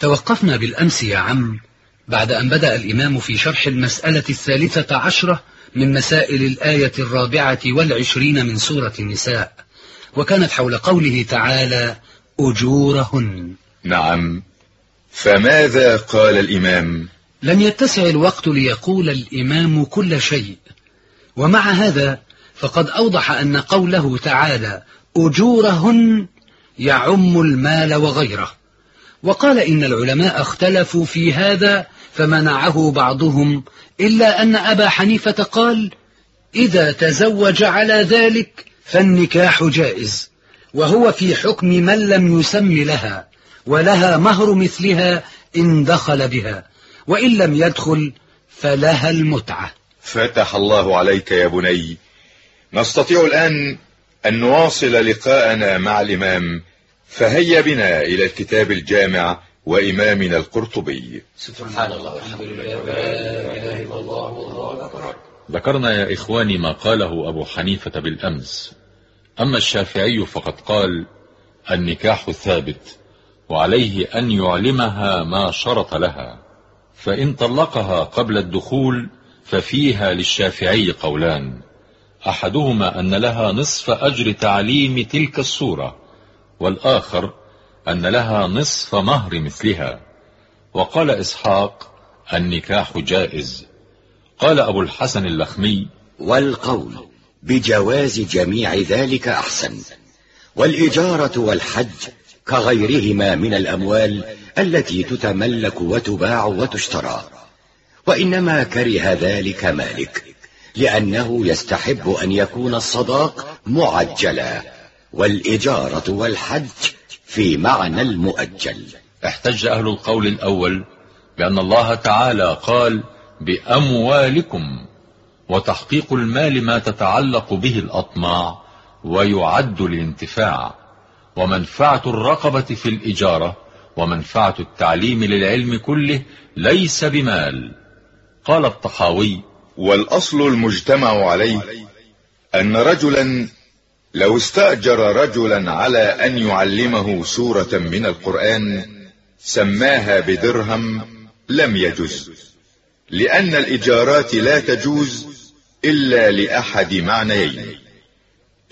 توقفنا بالأمس يا عم بعد أن بدأ الإمام في شرح المسألة الثالثة عشرة من مسائل الآية الرابعة والعشرين من سورة النساء وكانت حول قوله تعالى أجورهن. نعم. فماذا قال الإمام؟ لم يتسع الوقت ليقول الإمام كل شيء. ومع هذا فقد أوضح أن قوله تعالى أجورهن يعم المال وغيره. وقال إن العلماء اختلفوا في هذا فمنعه بعضهم إلا أن أبا حنيفة قال إذا تزوج على ذلك فالنكاح جائز وهو في حكم من لم يسم لها ولها مهر مثلها إن دخل بها وإن لم يدخل فلها المتعة. فتح الله عليك يا بني نستطيع الآن أن نواصل لقاءنا مع الإمام فهيا بنا إلى الكتاب الجامع وإمامنا القرطبي. سبحان الله والحمد لله ولا إله إلا الله والله أكبر. ذكرنا يا إخواني ما قاله أبو حنيفة بالأمس. أما الشافعي فقد قال النكاح ثابت وعليه أن يعلمها ما شرط لها. فإن طلقها قبل الدخول ففيها للشافعي قولان أحدهما أن لها نصف أجر تعليم تلك السورة والآخر أن لها نصف مهر مثلها. وقال إسحاق النكاح جائز. قال أبو الحسن اللخمي والقول بجواز جميع ذلك أحسن. والإجارة والحج كغيرهما من الأموال التي تتملك وتباع وتشترى. وإنما كره ذلك مالك لأنه يستحب أن يكون الصداق معجلا. والإجارة والحج في معنى المؤجل. احتج أهل القول الأول بأن الله تعالى قال بأموالكم وتحقيق المال ما تتعلق به الأطماع ويعد الانتفاع ومنفعة الرقبة في الإجارة ومنفعة التعليم للعلم كله ليس بمال. قال الطحاوي والأصل المجتمع عليه أن رجلا لو استأجر رجلا على أن يعلمه سورة من القرآن سماها بدرهم لم يجز. لأن الإجارات لا تجوز إلا لأحد معنيين.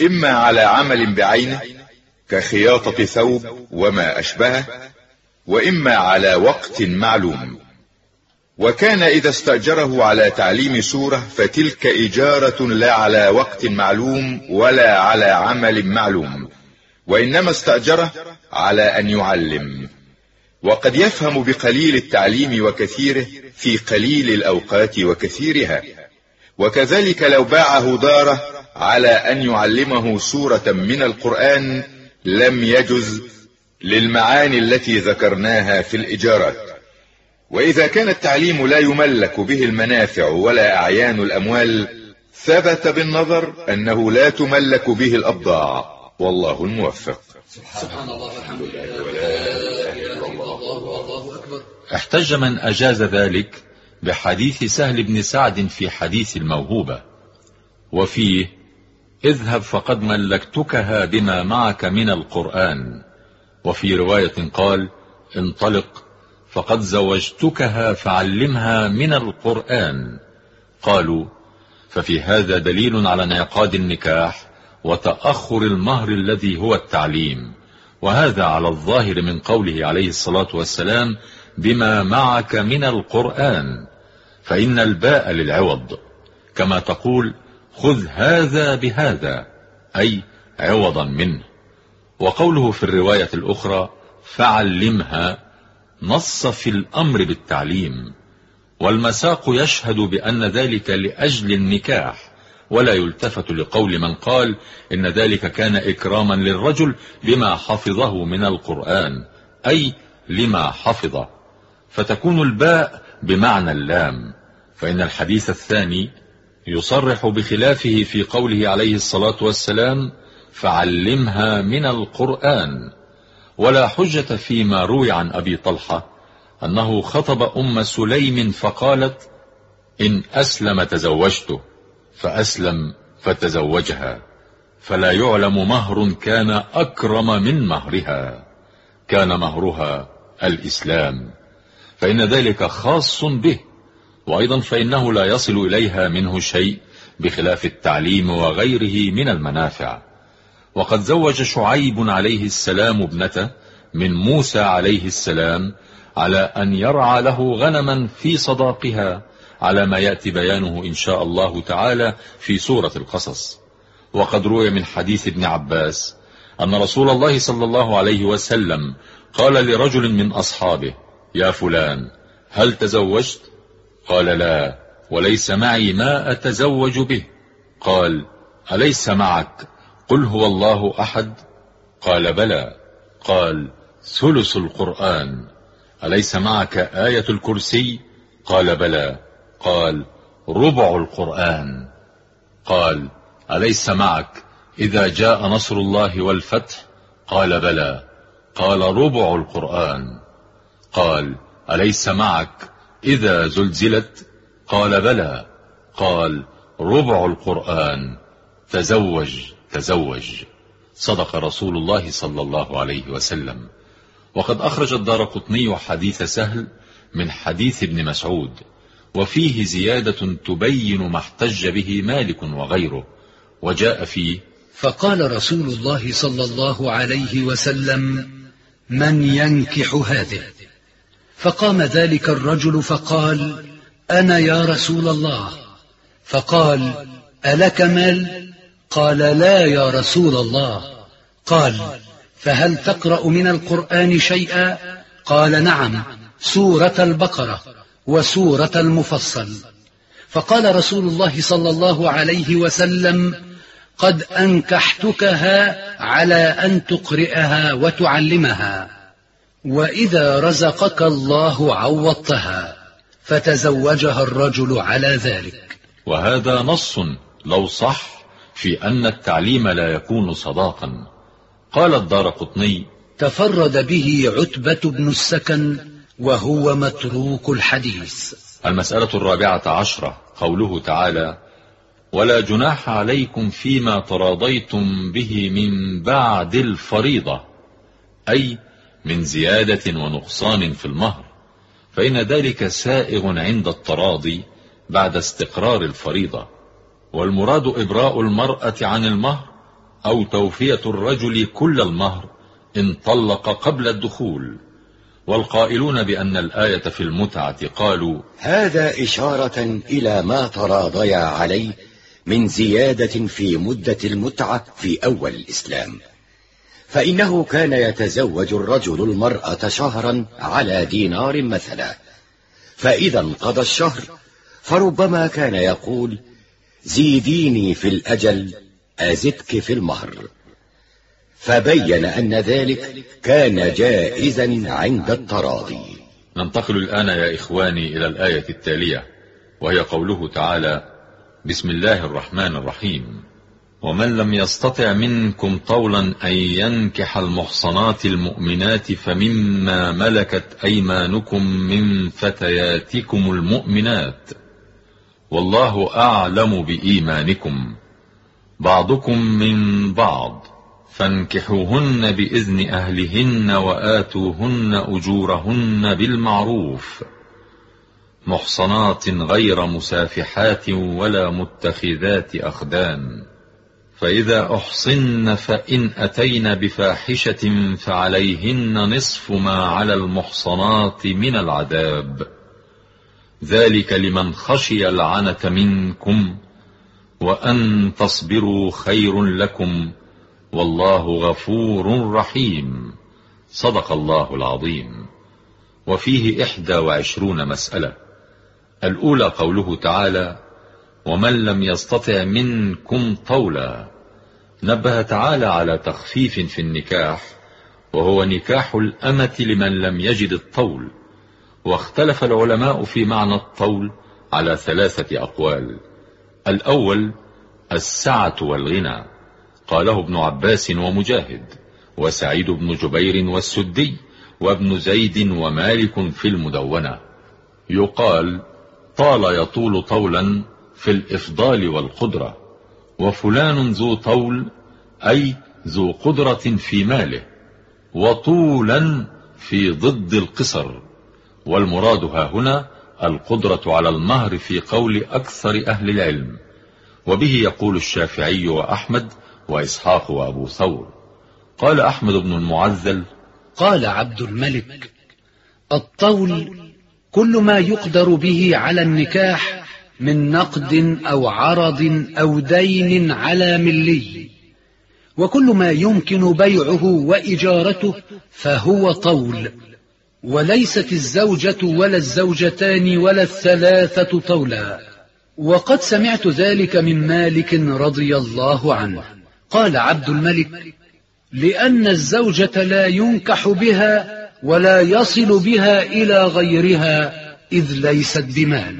إما على عمل بعينه كخياطة ثوب وما أشبهه وإما على وقت معلوم. وكان إذا استأجره على تعليم سورة فتلك إجارة لا على وقت معلوم ولا على عمل معلوم وإنما استأجره على أن يعلم. وقد يفهم بقليل التعليم وكثيره في قليل الأوقات وكثيرها. وكذلك لو باعه داره على أن يعلمه سورة من القرآن لم يجز للمعاني التي ذكرناها في الإجارات. وإذا كان التعليم لا يملك به المنافع ولا أعيان الأموال ثبت بالنظر أنه لا تملك به الأبضاع. والله الموفق. سبحان الله والحمد لله ولا إله إلا الله الله أكبر. احتج من أجاز ذلك بحديث سهل بن سعد في حديث الموهوبة. وفيه اذهب فقد ملكتكها بما معك من القرآن. وفي رواية قال انطلق فقد زوجتكها فعلمها من القرآن. قالوا ففي هذا دليل على انعقاد النكاح وتأخر المهر الذي هو التعليم وهذا على الظاهر من قوله عليه الصلاة والسلام بما معك من القرآن. فإن الباء للعوض كما تقول خذ هذا بهذا أي عوضا منه. وقوله في الرواية الأخرى فعلمها نص في الأمر بالتعليم والمساق يشهد بأن ذلك لأجل النكاح ولا يلتفت لقول من قال إن ذلك كان إكراما للرجل بما حفظه من القرآن أي لما حفظه فتكون الباء بمعنى اللام فإن الحديث الثاني يصرح بخلافه في قوله عليه الصلاة والسلام فعلمها من القرآن ولا حجة فيما روي عن أبي طلحة أنه خطب أم سليم فقالت إن أسلم تزوجته فأسلم فتزوجها فلا يعلم مهر كان أكرم من مهرها كان مهرها الإسلام فإن ذلك خاص به وأيضا فإنه لا يصل إليها منه شيء بخلاف التعليم وغيره من المنافع. وقد زوج شعيب عليه السلام ابنته من موسى عليه السلام على أن يرعى له غنما في صداقها على ما يأتي بيانه إن شاء الله تعالى في سورة القصص. وقد روي من حديث ابن عباس أن رسول الله صلى الله عليه وسلم قال لرجل من أصحابه يا فلان هل تزوجت؟ قال لا وليس معي ما أتزوج به. قال أليس معك؟ قل هو الله أحد؟ قال بلى. قال ثلث القرآن. أليس معك آية الكرسي؟ قال بلى. قال ربع القرآن. قال أليس معك إذا جاء نصر الله والفتح؟ قال بلى. قال ربع القرآن. قال أليس معك إذا زلزلت؟ قال بلى. قال ربع القرآن. تزوج. تزوج. صدق رسول الله صلى الله عليه وسلم. وقد أخرج الدار قطني حديث سهل من حديث ابن مسعود وفيه زيادة تبين ما احتج به مالك وغيره وجاء فيه فقال رسول الله صلى الله عليه وسلم من ينكح هذه؟ فقام ذلك الرجل فقال أنا يا رسول الله. فقال ألك مال؟ قال لا يا رسول الله. قال فهل تقرأ من القرآن شيئا؟ قال نعم سورة البقرة وسورة المفصل. فقال رسول الله صلى الله عليه وسلم قد أنكحتكها على أن تقرئها وتعلمها وإذا رزقك الله عوضتها فتزوجها الرجل على ذلك. وهذا نص لو صح في أن التعليم لا يكون صداقا. قال الدار قطني تفرد به عتبة بن السكن وهو متروك الحديث. المسألة الرابعة عشرة قوله تعالى ولا جناح عليكم فيما تراضيتم به من بعد الفريضة أي من زيادة ونقصان في المهر فإن ذلك سائغ عند التراضي بعد استقرار الفريضة. والمراد إبراء المرأة عن المهر أو توفية الرجل كل المهر إن طلق قبل الدخول. والقائلون بأن الآية في المتعة قالوا هذا إشارة إلى ما تراضيا عليه من زيادة في مدة المتعة في أول الإسلام. فإنه كان يتزوج الرجل المرأة شهرا على دينار مثلا. فإذا انقضى الشهر فربما كان يقول زيديني في الأجل أزدك في المهر. فبين أن ذلك كان جائزا عند التراضي. ننتقل الآن يا إخواني إلى الآية التالية وهي قوله تعالى بسم الله الرحمن الرحيم. ومن لم يستطع منكم طولا أن ينكح المحصنات المؤمنات فمما ملكت أيمانكم من فتياتكم المؤمنات. والله أعلم بإيمانكم. بعضكم من بعض. فانكحوهن بإذن أهلهن وآتوهن أجورهن بالمعروف. محصنات غير مسافحات ولا متخذات أخدان. فإذا أحصن فإن أتين بفاحشة فعليهن نصف ما على المحصنات من العذاب. ذلك لمن خشي العنة منكم وأن تصبروا خير لكم والله غفور رحيم. صدق الله العظيم. وفيه إحدى وعشرون مسألة. الأولى قوله تعالى ومن لم يستطع منكم طولا نبه تعالى على تخفيف في النكاح وهو نكاح الأمة لمن لم يجد الطول. واختلف العلماء في معنى الطول على ثلاثة أقوال. الأول السعة والغنى قاله ابن عباس ومجاهد وسعيد بن جبير والسدي وابن زيد ومالك في المدونة. يقال طال يطول طولا في الإفضال والقدرة وفلان ذو طول أي ذو قدرة في ماله وطولا في ضد القصر. والمراد ها هنا القدرة على المهر في قول أكثر أهل العلم. وبه يقول الشافعي وأحمد وإسحاق وأبو ثور. قال أحمد بن المعزل قال عبد الملك الطول كل ما يقدر به على النكاح من نقد أو عرض أو دين على ملي. وكل ما يمكن بيعه وإجارته فهو طول. وليست الزوجة ولا الزوجتان ولا الثلاثة طولا. وقد سمعت ذلك من مالك رضي الله عنه. قال عبد الملك لأن الزوجة لا ينكح بها ولا يصل بها إلى غيرها إذ ليست بمال.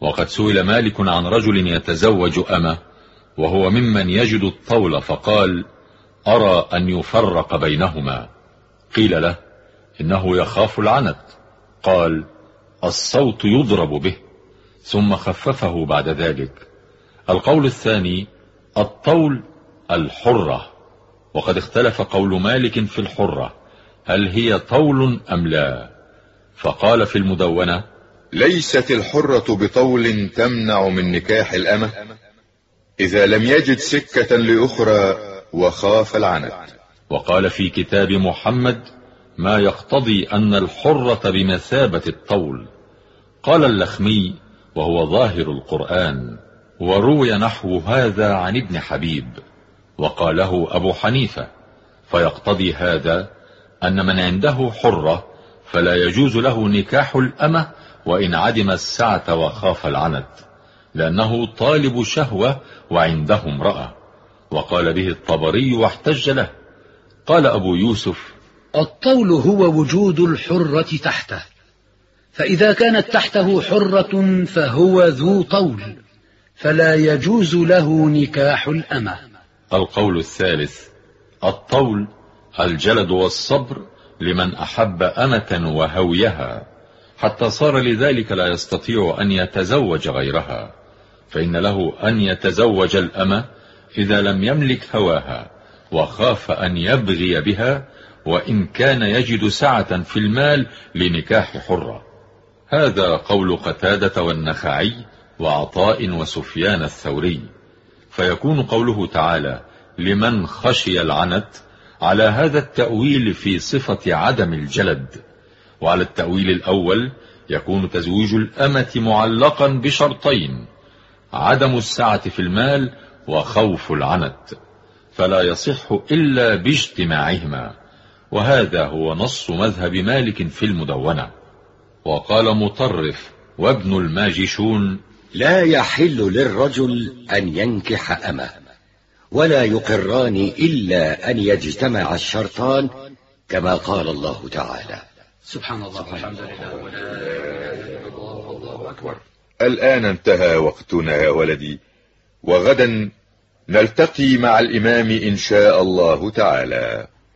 وقد سئل مالك عن رجل يتزوج أمه وهو ممن يجد الطول فقال أرى أن يفرق بينهما. قيل له إنه يخاف العنت. قال الصوت يضرب به. ثم خففه بعد ذلك. القول الثاني الطول الحرة. وقد اختلف قول مالك في الحرة. هل هي طول أم لا؟ فقال في المدونة ليست الحرة بطول تمنع من نكاح الأمة إذا لم يجد سكة لأخرى وخاف العنت. وقال في كتاب محمد ما يقتضي أن الحرة بمثابة الطول. قال اللخمي وهو ظاهر القرآن وروي نحو هذا عن ابن حبيب وقاله أبو حنيفة فيقتضي هذا أن من عنده حرة فلا يجوز له نكاح الأمة وإن عدم السعة وخاف العنت لأنه طالب شهوة وعنده امرأة. وقال به الطبري واحتج له. قال أبو يوسف الطول هو وجود الحرة تحته. فإذا كانت تحته حرة فهو ذو طول فلا يجوز له نكاح الأمة. القول الثالث الطول الجلد والصبر لمن أحب أمة وهويها. حتى صار لذلك لا يستطيع أن يتزوج غيرها فإن له أن يتزوج الأمة إذا لم يملك هواها وخاف أن يبغي بها وإن كان يجد سعة في المال لنكاح حرة. هذا قول قتادة والنخعي وعطاء وسفيان الثوري. فيكون قوله تعالى لمن خشي العنت على هذا التأويل في صفة عدم الجلد. وعلى التأويل الأول يكون تزويج الأمة معلقا بشرطين عدم السعة في المال وخوف العنت. فلا يصح إلا باجتماعهما. وهذا هو نص مذهب مالك في المدونة. وقال مطرف وابن الماجشون لا يحل للرجل أن ينكح أمه ولا يقران إلا أن يجتمع الشرطان كما قال الله تعالى. سبحان الله والحمد لله. الآن انتهى وقتنا يا ولدي وغدا نلتقي مع الإمام إن شاء الله تعالى.